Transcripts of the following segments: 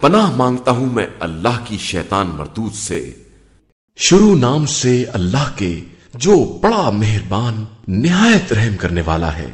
پناہ مانگتا ہوں میں اللہ کی شیطان مردود سے۔ شروع نام سے اللہ کے جو بڑا مہربان، نہایت رحم کرنے والا ہے۔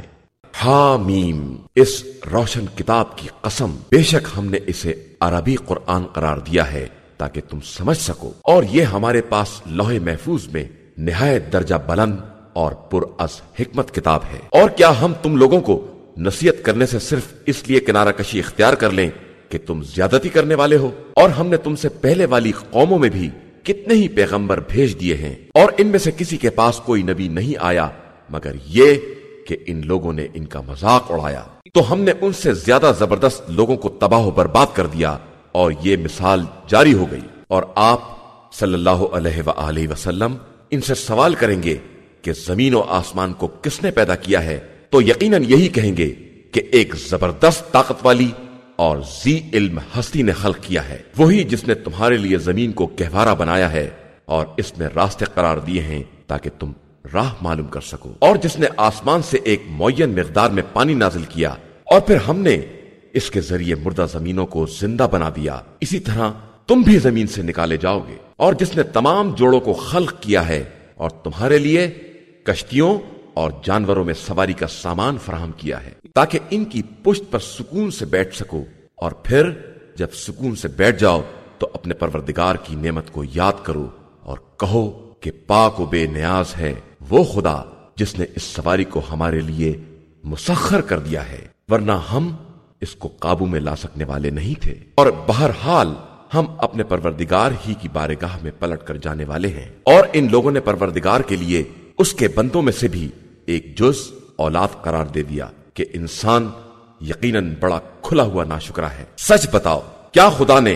حامیم، اس روشن کتاب کی قسم۔ بے شک ہم نے اسے عربی قرآن قرار دیا ہے تاکہ تم سمجھ سکو۔ اور یہ ہمارے پاس لوہے محفوظ میں نہایت درجہ بلند اور پر از حکمت کتاب ہے۔ اور کیا ہم تم لوگوں کو نصیحت کرنے سے صرف اس لیے کنارہ کشی اختیار کر لیں کہ تم زیادتی کرنے والے ہو اور ہم نے تم سے پہلے والی قوموں میں بھی کتنے ہی پیغمبر بھیج دیے ہیں اور ان میں سے کسی کے پاس کوئی نبی نہیں آیا، مگر یہ کہ ان لوگوں نے ان کا مذاق اڑایا۔ تو ہم نے ان سے زیادہ زبردست لوگوں کو تباہ و برباد کر دیا اور یہ مثال جاری ہو گئی۔ اور آپ صلی اللہ علیہ وآلہ وسلم ان سے سوال کریں گے کہ زمین و آسمان کو کس نے پیدا کیا ہے؟ تو یقیناً یہی کہیں گے کہ ایک زبردست طاقت والی اور زی علم ہستی نے خلق کیا ہے۔ وہی جس نے تمہارے لیے زمین کو گہوارا بنایا ہے اور اس میں راستے قرار دیے ہیں تاکہ تم راہ معلوم کر سکو۔ اور جس نے آسمان سے ایک معین مقدار میں پانی نازل کیا اور پھر ہم نے اس کے ذریعے مردہ زمینوں کو زندہ بنا دیا، اسی طرح تم بھی زمین سے نکالے جاؤ گے۔ اور جس نے تمام جوڑوں کو خلق کیا ہے اور تمہارے لیے کشتیوں اور جانوروں میں سواری کا سامان فراہم کیا ہے تاکہ ان کی پشت پر سکون سے بیٹھ سکو اور پھر جب سکون سے بیٹھ جاؤ تو اپنے پروردگار کی نعمت کو یاد کرو اور کہو کہ پاک و بے نیاز ہے وہ خدا جس نے اس سواری کو ہمارے لیے مسخر کر دیا ہے، ورنہ ہم اس کو قابو میں لا سکنے والے نہیں تھے۔ اور بہرحال ہم اپنے پروردگار ہی کی بارگاہ میں پلٹ کر جانے والے ہیں۔ اور ان لوگوں نے پروردگار کے لیے اس کے بندوں میں سے بھی ایک جز اولاد قرار دے دیا کہ انسان یقیناً بڑا کھلا ہوا ناشکرا ہے۔ سچ بتاؤ، کیا خدا نے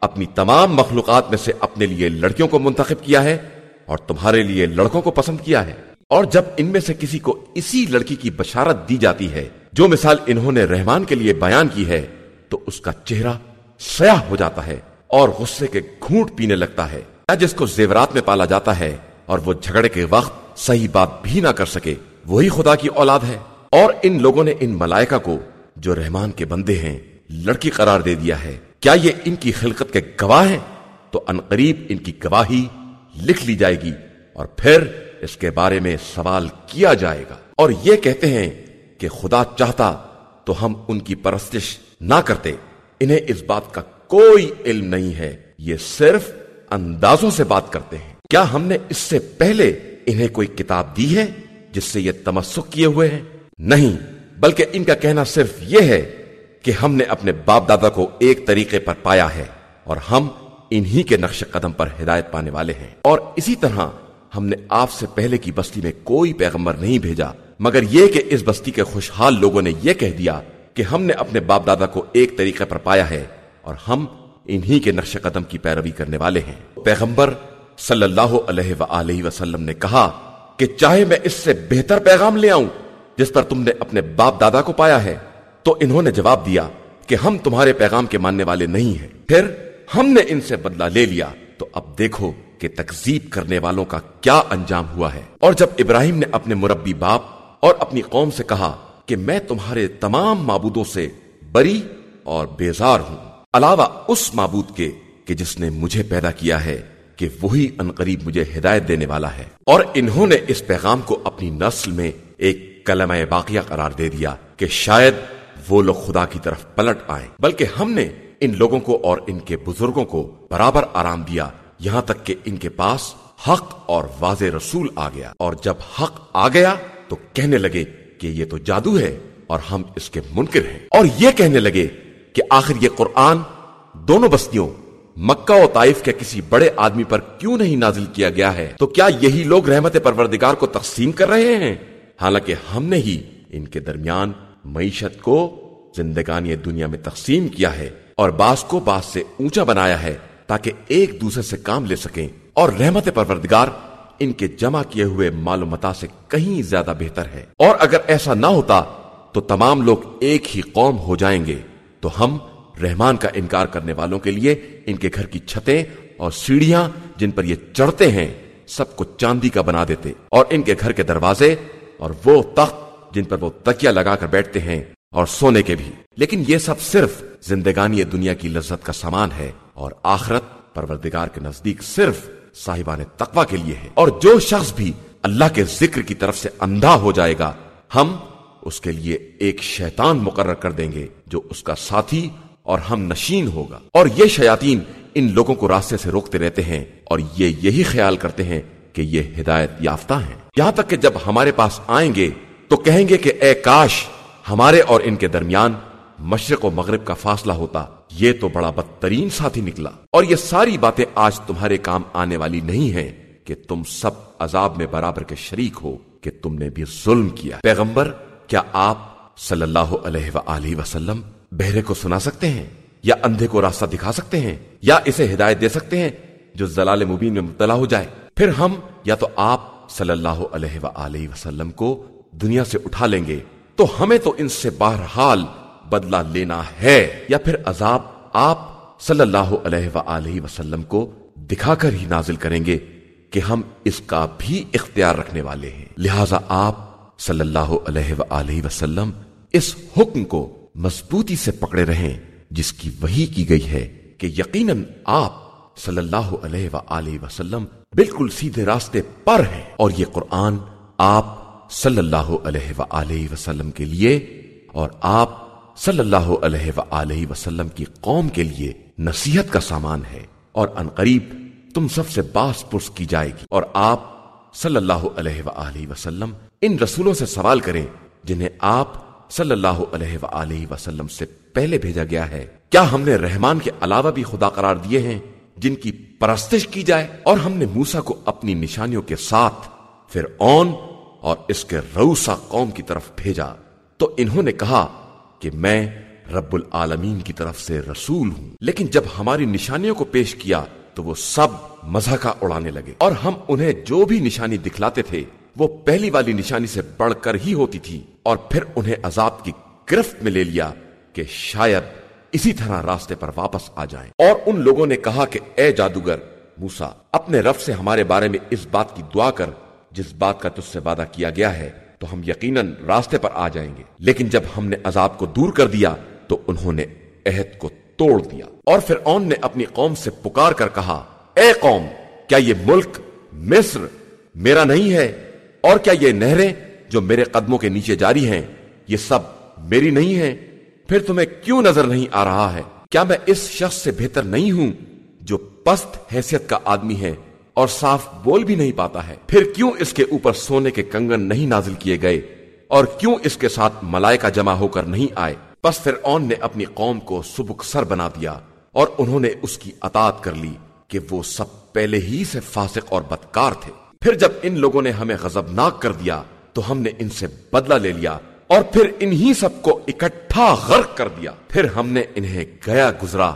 اپنی تمام مخلوقات میں سے اپنے لیے لڑکیوں کو منتخب کیا ہے اور تمہارے لیے لڑکوں کو پسند کیا ہے؟ اور جب ان میں سے کسی کو اسی لڑکی کی بشارت دی جاتی ہے، جو مثال انہوں نے رحمان کے لیے بیان کی ہے، تو اس کا چہرہ سیاہ ہو جاتا ہے اور غصے کے گھونٹ پینے لگتا ہے۔ یا جس کو زیورات میں پالا جاتا ہے اور وہ جھگڑے کے وقت صحیح بات بھی نہ کر سکے۔ وہی خدا کی اولاد ہے۔ اور ان لوگوں نے ان ملائکہ کو، جو رحمان کے بندے ہیں، لڑکی قرار دے دیا ہے۔ کیا یہ ان کی خلقت کے گواہ ہیں؟ تو انقریب ان کی گواہی لکھ لی جائے گی اور پھر اس کے بارے میں سوال کیا جائے گا۔ اور یہ کہتے ہیں کہ خدا چاہتا تو ہم ان کی پرستش نہ کرتے۔ انہیں اس بات کا کوئی علم نہیں ہے۔ یہ صرف اندازوں سے بات کرتے ہیں۔ کیا ہم نے اس سے پہلے انہیں کوئی کتاب دی ہے جس سے یہ تمسک کیے ہوئے ہیں؟ نہیں، بلکہ ان کا کہنا صرف یہ ہے کہ ہم نے اپنے باپ دادا کو ایک طریقے پر پایا ہے اور ہم انہی کے نقش قدم پر ہدایت پانے والے ہیں۔ اور اسی طرح ہم نے آپ سے پہلے کی بستی میں کوئی پیغمبر نہیں بھیجا، مگر یہ کہ اس بستی کے خوشحال لوگوں نے یہ کہہ دیا کہ ہم نے اپنے باپ دادا کو ایک طریقے پر پایا ہے اور ہم انہی کے نقش قدم کی پیروی کرنے والے ہیں۔ پیغمبر صلی اللہ علیہ وآلہ وسلم نے کہا کہ چاہے میں اس سے بہتر پیغام لے آؤں جس پر تم نے اپنے باپ دادا کو پایا ہے، تو انہوں نے جواب دیا کہ ہم تمہارے پیغام کے ماننے والے نہیں ہیں۔ پھر ہم نے ان سے بدلہ لے لیا۔ تو اب دیکھو کہ تکزیب کرنے والوں کا کیا انجام ہوا ہے۔ اور جب ابراہیم نے اپنے مربی باپ اور اپنی قوم سے کہا کہ میں تمہارے تمام معبودوں سے بری اور بیزار ہوں، علاوہ اس معبود کے کہ جس نے مجھے پیدا کیا ہے کہ وہی انقریب مجھے ہدایت دینے والا ہے۔ اور انہوں نے اس پیغام کو اپنی نسل میں ایک کلمہ باقیہ قرار دے دیا کہ شاید وہ لوگ خدا کی طرف پلٹ آئیں۔ بلکہ ہم نے ان لوگوں کو اور ان کے بزرگوں کو برابر آرام دیا۔ یہاں تک کہ ان کے پاس حق اور واضح رسول آ گیا۔ اور جب حق آ گیا تو کہنے لگے کہ یہ تو جادو ہے اور ہم اس کے منکر ہیں۔ اور یہ کہنے لگے کہ آخر یہ قرآن دونوں بستیوں مکہ و طائف کے کسی بڑے آدمی پر کیوں نہیں نازل کیا گیا ہے؟ تو کیا یہی لوگ رحمت پروردگار کو تقسیم کر رہے ہیں؟ حالانکہ ہم نے ہی ان کے درمیان معیشت کو زندگانی دنیا میں تقسیم کیا ہے اور باس کو باس سے اونچا بنایا ہے تاکہ ایک دوسرے سے کام لے سکیں اور رحمت پروردگار ان کے جمع کیے ہوئے معلومات سے کہیں زیادہ بہتر ہے۔ اور اگر ایسا نہ ہوتا تو تمام لوگ ایک ہی قوم ہو جائیں گے۔ تو ہم رحمان کا انکار کرنے والوں کے لیے ان کے گھر کی چھتیں اور سیڑھیاں جن پر یہ چڑھتے ہیں، سب کو چاندی کا بنا دیتے اور ان کے گھر کے دروازے اور وہ تخت جن پر وہ تکیا لگا کر بیٹھتے ہیں اور سونے کے بھی۔ لیکن یہ سب صرف زندگانی دنیا کی لذت کا سامان ہے اور آخرت پروردگار کے نزدیک صرف صاحبان تقوی کے لیے ہے۔ اور جو شخص بھی اللہ کے ذکر کی طرف سے اندھا ہو جائے گا، ہم اس کے لیے ایک شیطان مقرر کر دیں گے جو اس کا ساتھی اور ہم نشین ہوگا۔ اور یہ شیاطین ان لوگوں کو راستے سے روکتے رہتے ہیں اور یہ یہی خیال کرتے ہیں کہ یہ ہدایت یافتہ ہیں۔ یہاں تک کہ جب ہمارے پاس آئیں گے تو کہیں گے کہ اے کاش، ہمارے اور ان کے درمیان مشرق و مغرب کا فاصلہ ہوتا۔ یہ تو بڑا بدترین ساتھی نکلا۔ اور یہ ساری باتیں آج تمہارے کام آنے والی نہیں ہیں کہ تم سب عذاب میں برابر کے شریک ہو، کہ تم نے بھی ظلم کیا۔ پیغمبر، کیا آپ صلی اللہ علیہ وآلہ وسلم بہرے کو سنا سکتے ہیں، یا اندھے کو راستہ دکھا سکتے ہیں، یا اسے ہدایت دے سکتے ہیں جو زلال مبین میں مبتلا ہو جائے۔ پھر ہم یا تو آپ صلی اللہ علیہ وآلہ وسلم کو دنیا سے اٹھا لیں گے، تو ہمیں تو ان سے بہرحال بدلہ لینا ہے۔ یا پھر عذاب آپ صلی اللہ علیہ وآلہ وسلم کو دکھا کر ہی نازل کریں گے کہ ہم اس کا بھی اختیار رکھنے والے ہیں۔ لہذا آپ صلی اللہ علیہ وآلہ وسلم اس حکم کو مضبوطی سے پکڑے رہیں، جس کی وہی کی گئی ہے کہ یقیناً آپ صلی اللہ علیہ وآلہ وسلم بالکل سیدھے راستے پر ہیں۔ اور یہ قرآن آپ صلی اللہ علیہ وآلہ وسلم کے لیے اور آپ صلی اللہ علیہ وآلہ وسلم کی قوم کے لیے نصیحت کا سامان ہے۔ اور انقریب تم سب سے باس پرس کی جائے گی۔ اور آپ صلی اللہ علیہ وآلہ وسلم ان رسولوں سے سوال کریں جنہیں آپ صلی اللہ علیہ وآلہ وسلم سے پہلے بھیجا گیا ہے۔ کیا ہم نے رحمان کے علاوہ بھی خدا قرار دیے ہیں جن کی پرستش کی جائے اور ہم نے موسا کو اپنی نشانیوں کے ساتھ پھر اون اور اس کے روسا قوم کی طرف بھیجا؟ تو انہوں نے کہا کہ میں رب العالمین کی طرف سے رسول ہوں۔ لیکن جب ہماری نشانیوں کو پیش کیا تو وہ سب مذہقہ اڑانے لگے اور ہم انہیں جو بھی نشانی دکھلاتے تھے وہ پہلی والی نشانی سے بڑھ کر ہی ہوتی تھی۔ اور پھر انہیں عذاب کی گرفت میں لے لیا کہ شاید اسی طرح راستے پر واپس آ جائیں۔ اور ان لوگوں نے کہا کہ، اے جادوگر موسا اپنے رف سے ہمارے بارے میں اس بات کی دعا کر، جس بات کا تجھ سے وعدہ کیا گیا ہے، تو ہم یقیناً راستے پر آ جائیں گے۔ لیکن جب ہم نے عذاب کو دور کر دیا، تو انہوں نے عہد کو توڑ دیا۔ اور پھر اون نے اپنی قوم سے پکار کر کہا، اے قوم، کیا یہ ملک مصر میرا نہیں ہے؟ اور کیا یہ نہریں جو میرے قدموں کے نیچے جاری ہیں، یہ سب میری نہیں ہیں۔ پھر تمہیں کیوں نظر نہیں آ رہا ہے؟ کیا میں اس شخص سے بہتر نہیں ہوں جو پست حیثیت کا آدمی ہے اور صاف بول بھی نہیں پاتا ہے؟ پھر کیوں اس کے اوپر سونے کے کنگن نہیں نازل کیے گئے؟ اور کیوں اس کے ساتھ ملائکہ جمع ہو کر نہیں آئے؟ پس پھر اون نے اپنی قوم کو سبک سر بنا دیا اور انہوں نے اس کی اطاعت کر لی کہ وہ سب پہلے ہی سے فاسق اور بدکار تھے۔ پھر جب ان لوگوں نے ہمیں غضبناک کر دیا تو ہم نے ان سے بدلہ لے لیا اور پھر انہی سب کو اکٹھا غرق کر دیا۔ پھر ہم نے انہیں گیا گزرا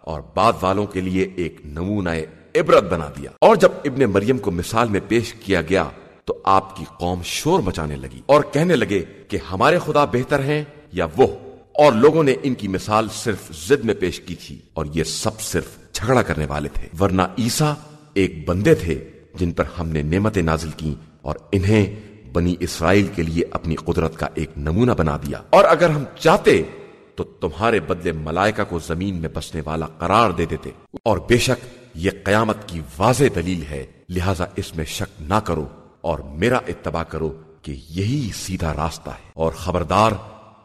اور بعد والوں کے لیے ایک نمونہ عبرت بنا دیا۔ اور جب ابن مریم کو مثال میں پیش کیا گیا تو آپ کی قوم شور مچانے لگی اور کہنے لگے کہ ہمارے خدا بہتر ہیں یا وہ؟ اور لوگوں نے ان کی مثال صرف زد میں پیش کی تھی اور یہ سب صرف جھگڑا کرنے والے تھے۔ ورنہ عیسا ایک بندے تھے جن پر ہم نے نعمتیں نازل کی اور انہیں بنی اسرائیل کے لیے اپنی قدرت کا ایک نمونہ بنا دیا۔ اور اگر ہم چاہتے تو تمہارے بدلے ملائکہ کو زمین میں بسنے والا قرار دے دیتے۔ اور بے شک یہ قیامت کی واضح دلیل ہے لہذا اس میں شک نہ کرو اور میرا اتباع کرو کہ یہی سیدھا راستہ ہے۔ اور خبردار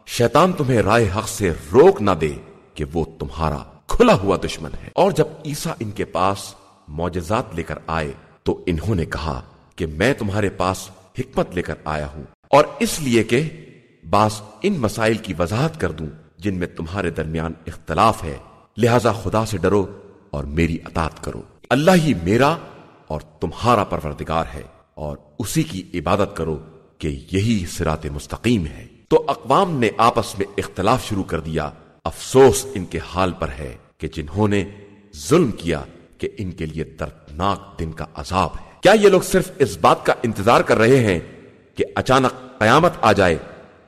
شیطان تمہیں رائے حق سے روک نہ دے کہ وہ تمہارا کھلا ہوا دشمن ہے۔ اور جب عیسا ان کے پاس معجزات لے کر آئے تو انہوں نے کہا کہ میں تمہارے پاس حکمت لے کر آیا ہوں اور اس لیے کہ بعض ان مسائل کی وضاحت کر دوں جن میں تمہارے درمیان اختلاف ہے۔ لہذا خدا سے ڈرو اور میری اطاعت کرو۔ اللہ ہی میرا اور تمہارا پروردگار ہے اور اسی کی عبادت کرو کہ یہی سرات مستقیم ہے۔ تو اقوام نے آپس میں اختلاف شروع کر دیا۔ افسوس ان کے حال پر ہے کہ جنہوں نے ظلم کیا کہ ان کے لیے دردناک دن کا عذاب ہے۔ کیا یہ لوگ صرف اس بات کا انتظار کر رہے ہیں کہ اچانک قیامت آ جائے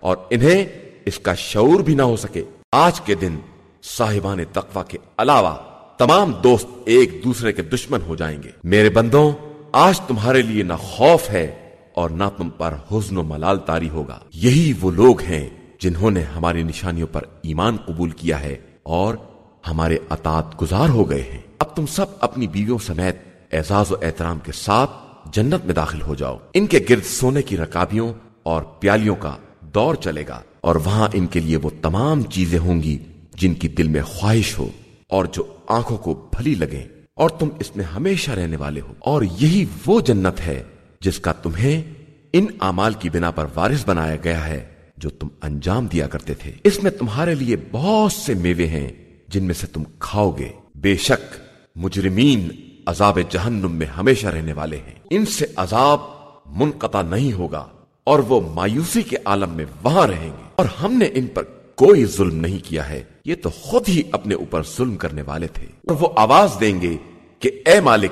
اور انہیں اس کا شعور بھی نہ ہو سکے؟ آج کے دن صاحبان تقوی کے علاوہ تمام دوست ایک دوسرے کے دشمن ہو جائیں گے۔ میرے بندوں، آج تمہارے لیے نہ خوف ہے اور نہ تم پر حزن و ملال تاری ہوگا۔ یہی وہ لوگ ہیں جنہوں نے ہماری نشانیوں پر ایمان قبول کیا ہے اور ہمارے اطاعت گزار ہو گئے ہیں۔ اب تم سب اپنی بیویوں سمیت اعزاز و احترام کے ساتھ جنت میں داخل ہو جاؤ۔ ان کے گرد سونے کی رکابیوں اور پیالیوں کا دور چلے گا اور وہاں ان کے لیے وہ تمام چیزیں ہوں گی جن کی دل میں خواہش ہو اور جو آنکھوں کو بھلی لگے اور تم اس میں ہمیشہ رہنے والے ہو۔ اور یہی وہ جنت ہے جس کا تمہیں ان اعمال کی بنا پر وارث بنایا گیا ہے جو تم انجام دیا کرتے تھے۔ اس میں تمہارے لیے بہت سے میوے ہیں جن میں سے تم کھاؤ گے۔ بے شک مجرمین عذاب جہنم میں ہمیشہ رہنے والے ہیں۔ ان سے عذاب منقطع نہیں ہوگا اور وہ مایوسی کے عالم میں وہاں رہیں گے۔ اور ہم نے ان پر کوئی ظلم نہیں کیا ہے۔ یہ تو خود ہی اپنے اوپر ظلم کرنے والے تھے۔ اور وہ آواز دیں گے کہ اے مالک،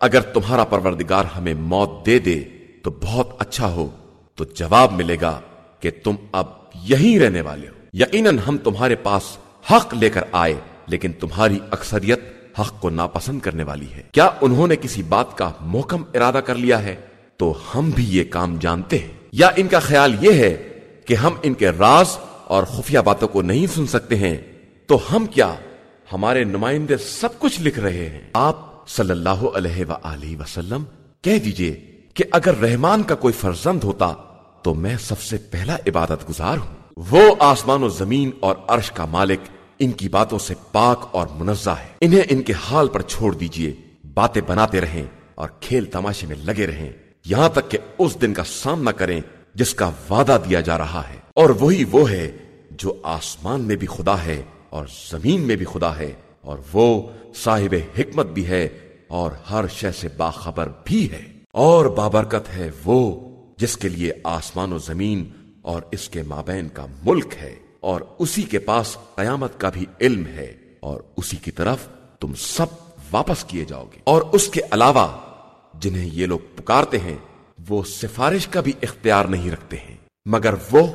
اگر تمہارا پروردگار ہمیں موت دے دے تو بہت اچھا ہو، تو جواب ملے گا کہ تم اب یہیں رہنے والے ہو۔ یقیناً ہم تمہارے پاس حق لے کر آئے، لیکن تمہاری اکثریت حق کو ناپسند کرنے والی ہے۔ کیا انہوں نے کسی بات کا محکم ارادہ کر لیا ہے؟ تو ہم بھی یہ کام جانتے ہیں۔ یا ان کا خیال یہ ہے کہ ہم ان کے راز اور خفیہ باتوں کو نہیں سن سکتے ہیں، تو ہم کیا ہمارے نمائندے سب کچھ لکھ رہے ہیں؟ آپ صلی اللہ علیہ وآلہ وسلم، کہہ دیجیے کہ اگر رحمان کا کوئی فرزند ہوتا تو میں سب سے پہلا عبادت گزار ہوں۔ وہ آسمان و زمین اور عرش کا مالک ان کی باتوں سے پاک اور منزہ ہے۔ انہیں ان کے حال پر چھوڑ دیجیے۔ باتیں بناتے رہیں اور کھیل تماشے میں لگے رہیں۔ یہاں تک کہ اس دن کا سامنا کریں جس کا وعدہ دیا جا رہا ہے۔ اور وہی وہ ہے جو آسمان میں بھی خدا ہے اور زمین میں بھی خدا ہے۔ اور وہ صاحب حکمت بھی ہے اور ہر شے سے باخبر بھی ہے۔ اور بابرکت ہے وہ جس کے لیے آسمان و زمین اور اس کے مابین کا ملک ہے۔ اور اسی کے پاس قیامت کا بھی علم ہے اور اسی کی طرف تم سب واپس کیے جاؤ گے۔ اور اس کے علاوہ جنہیں یہ لوگ پکارتے ہیں، وہ سفارش کا بھی اختیار نہیں رکھتے ہیں، مگر وہ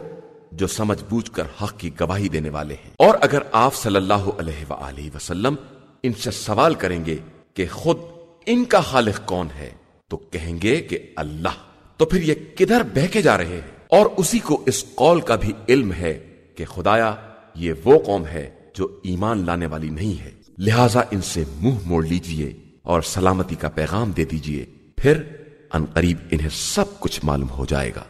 جو سمجھ بوجھ کر حق کی گواہی دینے والے ہیں۔ اور اگر آپ صلی اللہ علیہ وآلہ وسلم ان سے سوال کریں گے کہ خود ان کا خالق کون ہے، تو کہیں گے کہ اللہ۔ تو پھر یہ کدھر بہ کے جا رہے ہیں؟ اور اسی کو اس قول کا بھی علم ہے کہ خدایا، یہ وہ قوم ہے جو ایمان لانے والی نہیں ہے۔ لہذا ان سے منہ موڑ لیجیے اور سلامتی کا پیغام دے دیجیے، پھر ان قریب انہیں سب کچھ معلوم ہو جائے گا۔